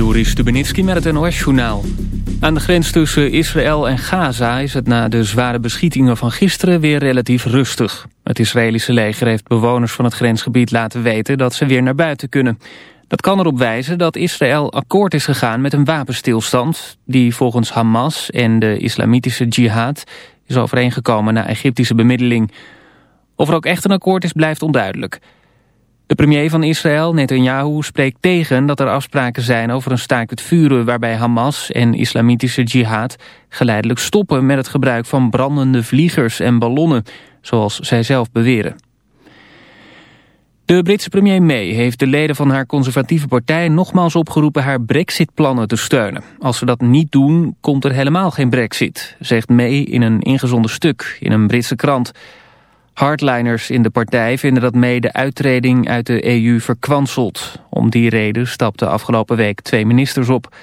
Joris Stubenitski met het NOS-journaal. Aan de grens tussen Israël en Gaza is het na de zware beschietingen van gisteren weer relatief rustig. Het Israëlische leger heeft bewoners van het grensgebied laten weten dat ze weer naar buiten kunnen. Dat kan erop wijzen dat Israël akkoord is gegaan met een wapenstilstand... die volgens Hamas en de islamitische jihad is overeengekomen na Egyptische bemiddeling. Of er ook echt een akkoord is blijft onduidelijk... De premier van Israël, Netanyahu, spreekt tegen dat er afspraken zijn over een staakt het vuren waarbij Hamas en islamitische jihad geleidelijk stoppen met het gebruik van brandende vliegers en ballonnen, zoals zij zelf beweren. De Britse premier May heeft de leden van haar conservatieve partij nogmaals opgeroepen haar brexit-plannen te steunen. Als ze dat niet doen, komt er helemaal geen brexit, zegt May in een ingezonden stuk in een Britse krant. Hardliners in de partij vinden dat May de uittreding uit de EU verkwanselt. Om die reden stapten afgelopen week twee ministers op.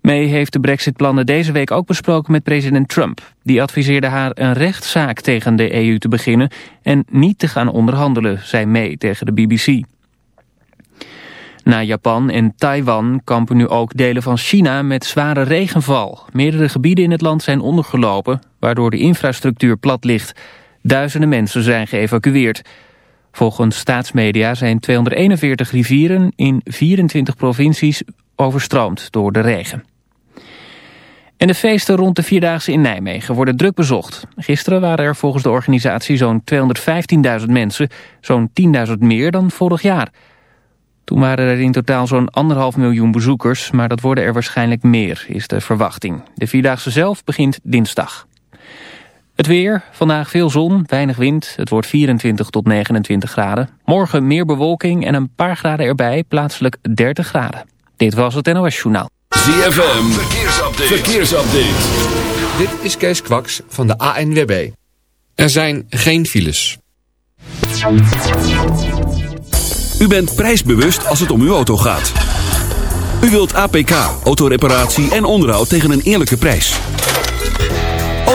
May heeft de brexitplannen deze week ook besproken met president Trump. Die adviseerde haar een rechtszaak tegen de EU te beginnen... en niet te gaan onderhandelen, zei May tegen de BBC. Na Japan en Taiwan kampen nu ook delen van China met zware regenval. Meerdere gebieden in het land zijn ondergelopen... waardoor de infrastructuur plat ligt... Duizenden mensen zijn geëvacueerd. Volgens staatsmedia zijn 241 rivieren in 24 provincies overstroomd door de regen. En de feesten rond de Vierdaagse in Nijmegen worden druk bezocht. Gisteren waren er volgens de organisatie zo'n 215.000 mensen, zo'n 10.000 meer dan vorig jaar. Toen waren er in totaal zo'n anderhalf miljoen bezoekers, maar dat worden er waarschijnlijk meer, is de verwachting. De Vierdaagse zelf begint dinsdag. Het weer, vandaag veel zon, weinig wind. Het wordt 24 tot 29 graden. Morgen meer bewolking en een paar graden erbij, plaatselijk 30 graden. Dit was het NOS Journaal. ZFM, verkeersupdate. verkeersupdate. Dit is Kees Kwaks van de ANWB. Er zijn geen files. U bent prijsbewust als het om uw auto gaat. U wilt APK, autoreparatie en onderhoud tegen een eerlijke prijs.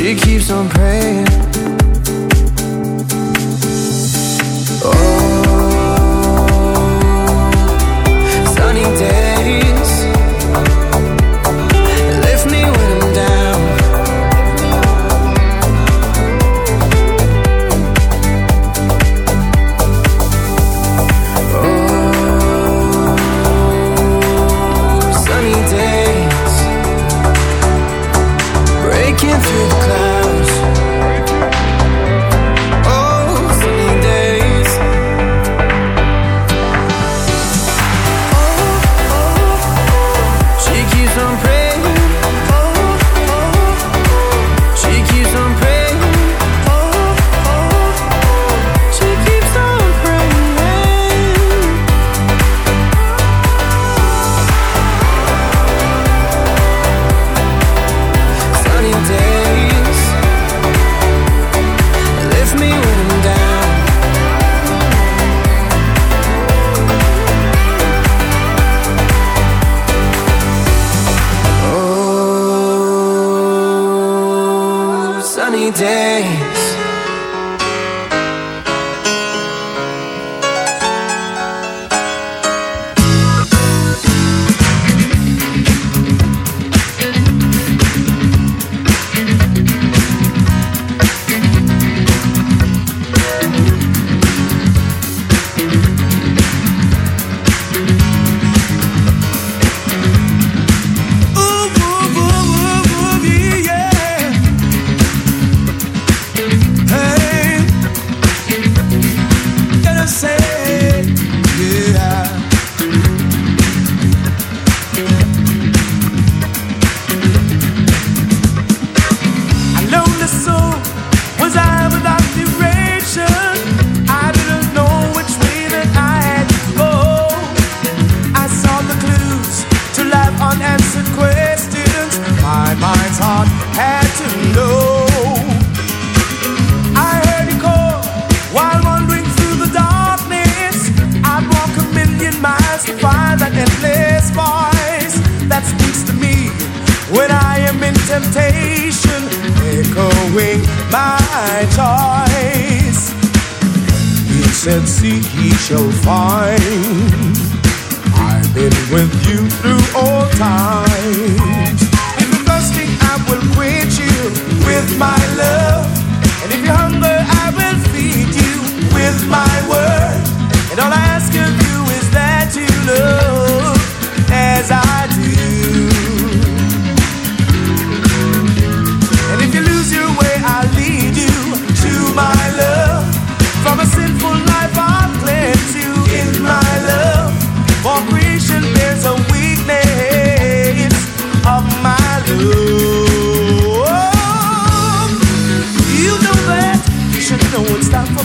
She keeps on praying. Oh, sunny days.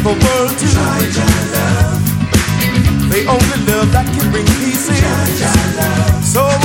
for world to joy, joy, love. They only love that can bring peace. Joy, joy, love. So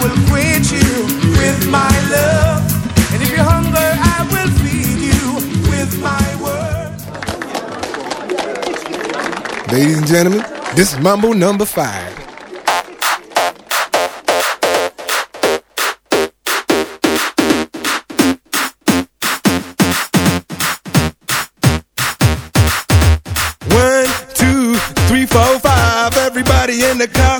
will quench you with my love. And if you're I will feed you with my word. Ladies and gentlemen, this is Mambo number five. One, two, three, four, five. Everybody in the car,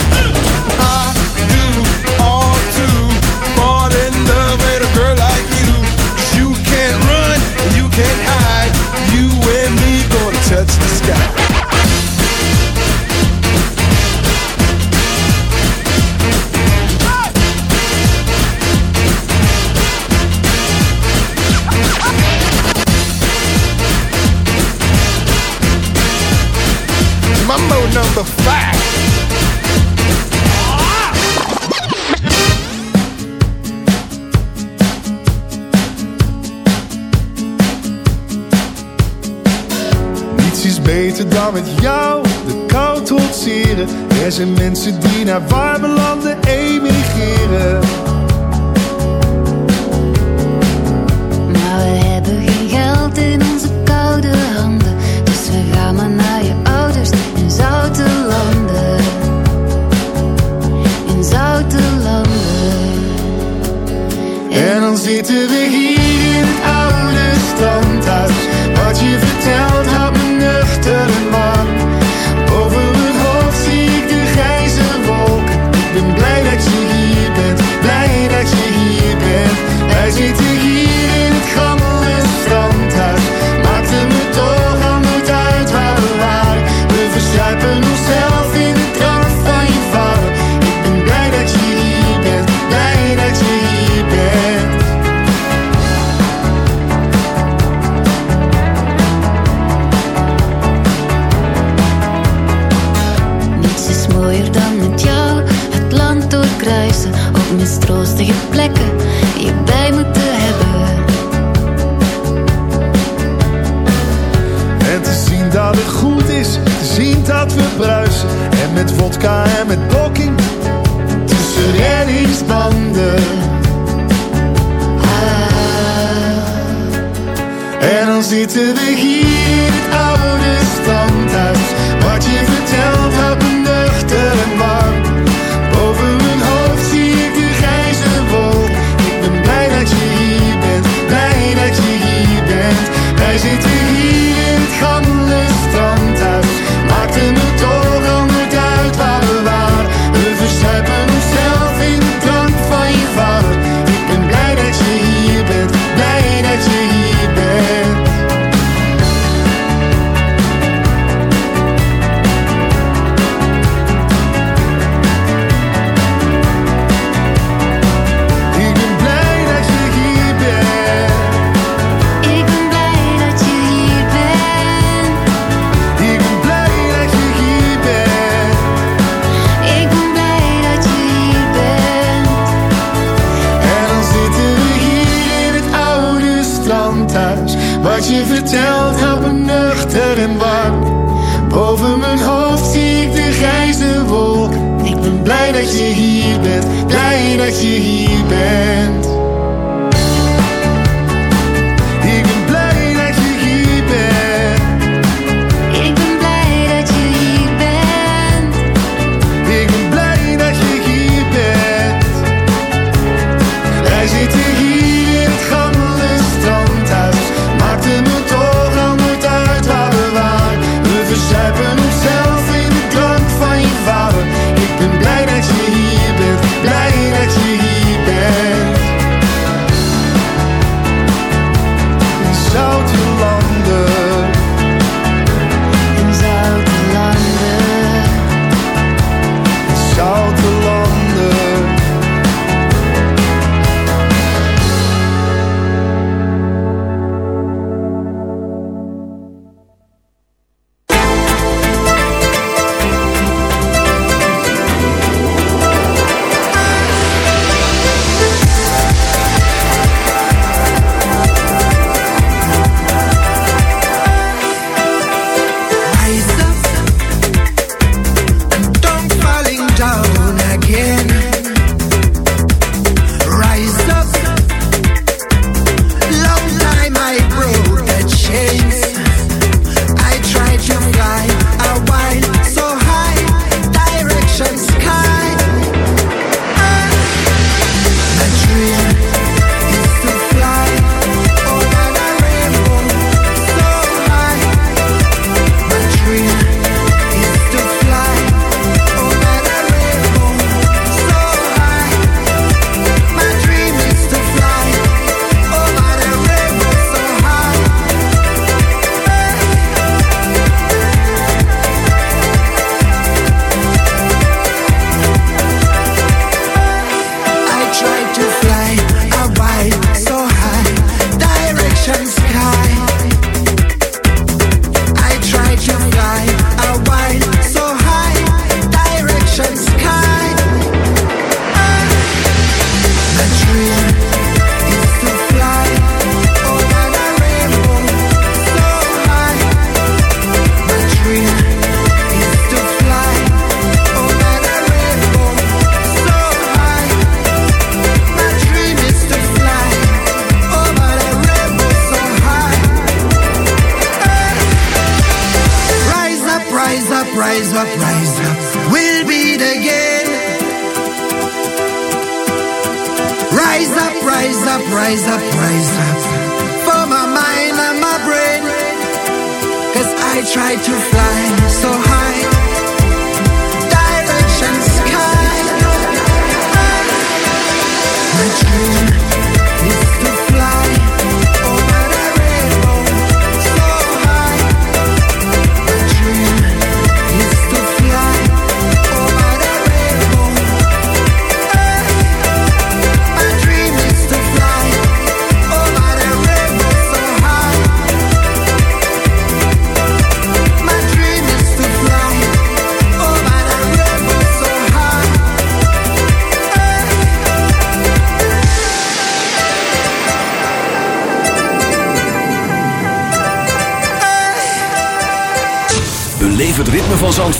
number five. Niets is beter dan met jou de kou trotseren. Er zijn mensen die naar warme landen emigreren.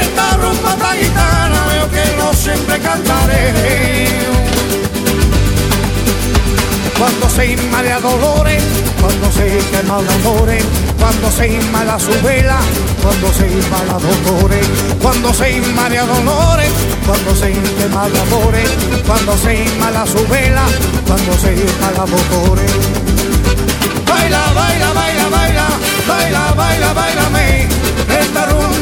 Esta rumba, esta gitana, yo que no siempre cantaré. Cuando se inmala dolores, cuando se quema de amores, cuando se inmala su vela, cuando se inmala dolores, cuando se inmala dolores, cuando se quema de amores, cuando se inmala su vela, cuando se inmala dolores. Baila, baila, baila, baila, baila, baila, bailame,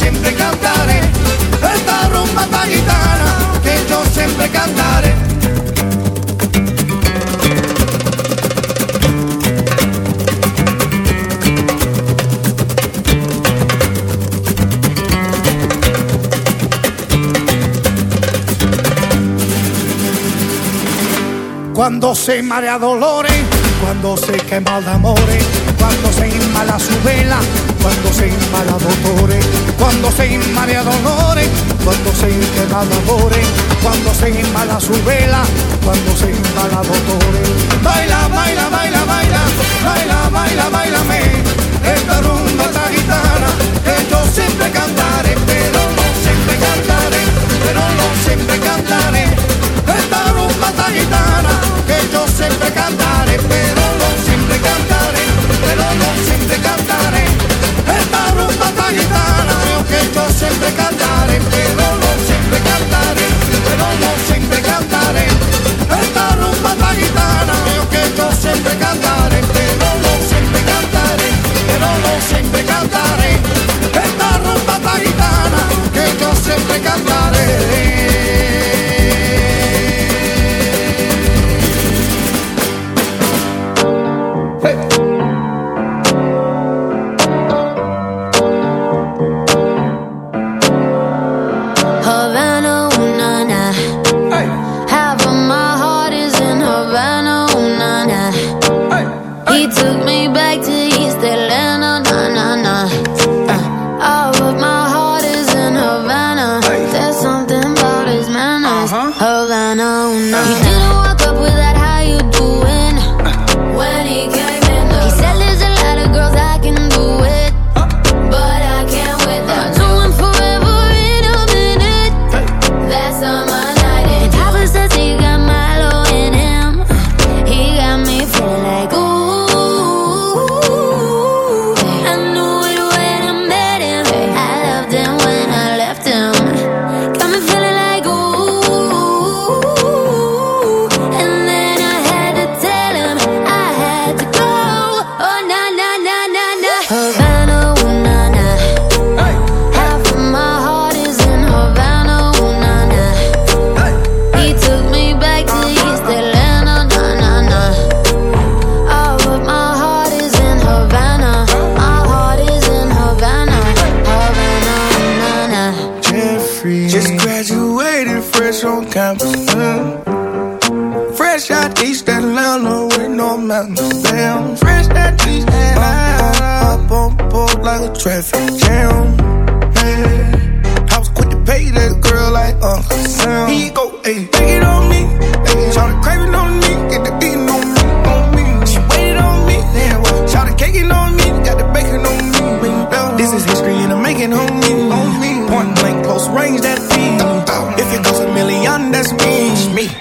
Siempre cantaré. Esta rumba esta gitana que yo siempre cantaré. Cuando se marea dolores, cuando se quema de amores, cuando se inmala su vela, cuando se inmala dolores, cuando se inmala dolores, cuando se quema de amores, cuando se inmala su vela, cuando se inmala dolores. Baila, baila, baila, baila, baila, baila, bailame, fresh on campus. Mm. Fresh out East Atlanta with no mountains. Damn, fresh out East Atlanta. Up on board like a traffic jam. Hey, I was quick to pay that girl like Uncle Sam. He go, hey, take it on me. Hey, try to on me. Get the beating on me, on me. She waited on me. Damn, try to on me. Got the bacon on me. This is history and I'm making home.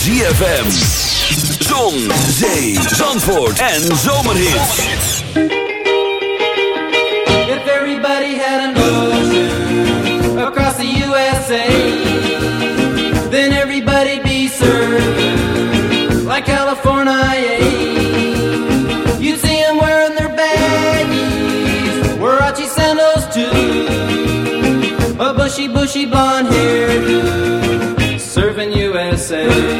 ZFM. Zon, zee, zandvoort en zomerhits. If everybody had an ocean across the USA, then everybody'd be served like California. You'd see them wearing their baggies, Huarachi sandals too, a bushy, bushy blonde hair, serving USA.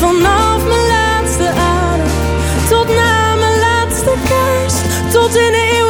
Vanaf mijn laatste adem tot na mijn laatste kerst. Tot in de eeuwigheid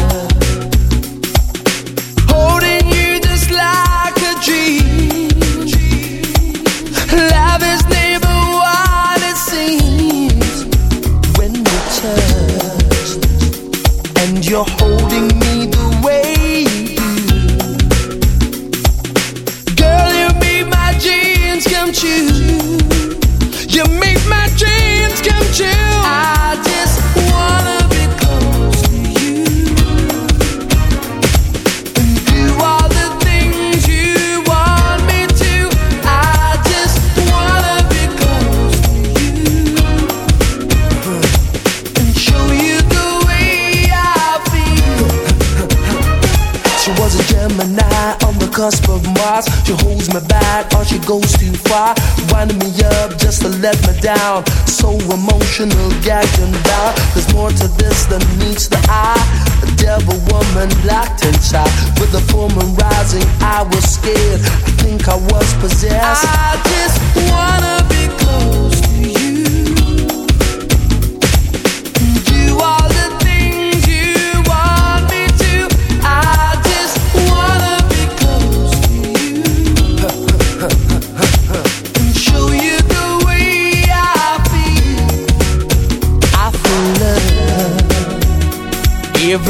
down. So emotional, gagged and bound. There's more to this than meets the eye. A devil woman locked inside. With the full rising, I was scared. I think I was possessed. I just wanna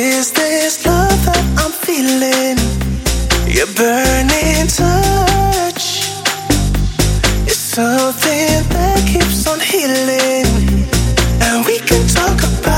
Is this love that I'm feeling? Your burning touch. It's something that keeps on healing. And we can talk about